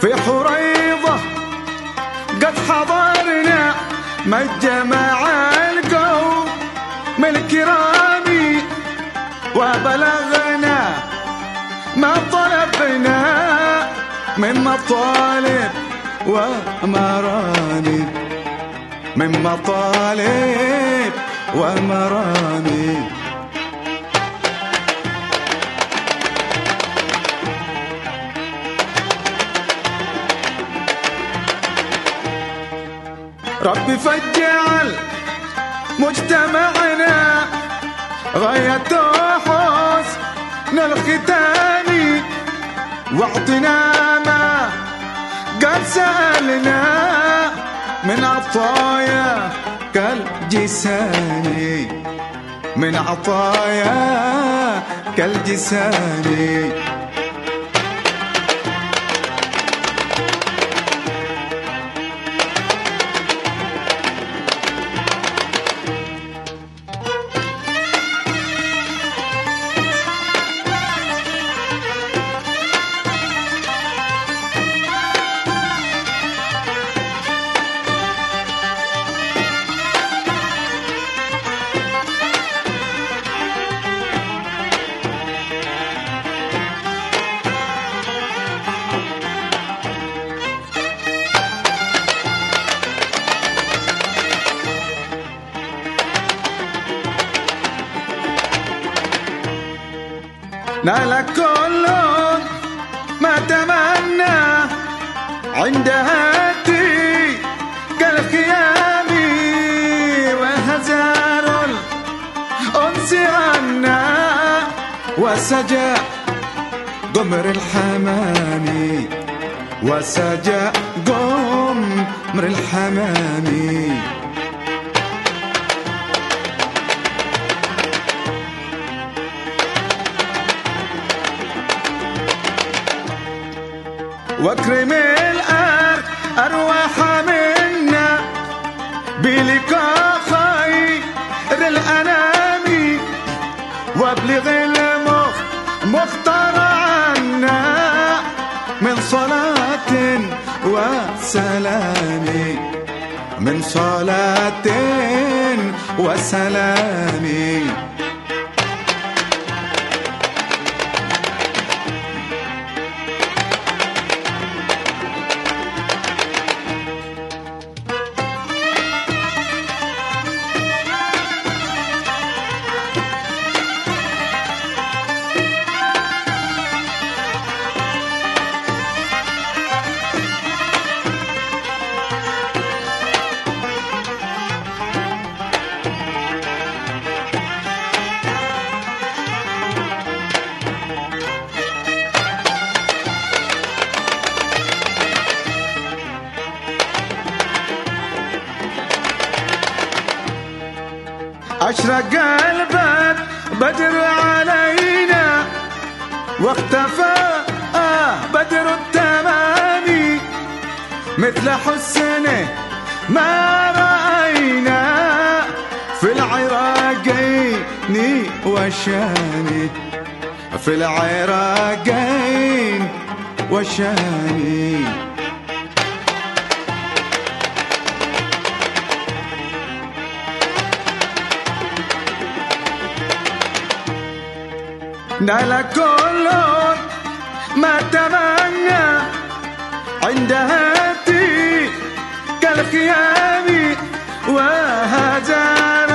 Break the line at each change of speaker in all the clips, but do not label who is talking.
في حريضة قد حضرنا مجمع القوم من الكرام وبلغنا ما طلبنا من مطالب ومرامي من مطالب ومرامي ربي فجعل مجتمعنا غايته حسن الختام واعطنا ما قد سألنا من عطايا كالجساني من عطايا كالجساني نال كل ما تمنى عند هاتي كالخيام وسجى قمر الحمام وسجى قمر الحمام واكرم الأرض ارواح منا بلقاء خير الانام وابلغ المخ مختار عنا من صلاة وسلام من صلاة وسلام. أشرق البدر بدر علينا واختفى. آه بدر التمام مثل حسنه ما رأينا في العراقين وشاني. في العراقين وشاني. نال كل ما تمنى عند هاتي كالخيام وهزار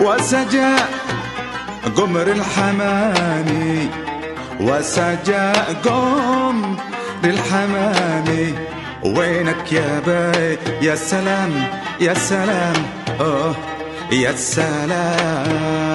وسجى قمر الحمامي وسجى قمر الحمامي وينك يا باي يا سلام يا سلام اوه يا سلام.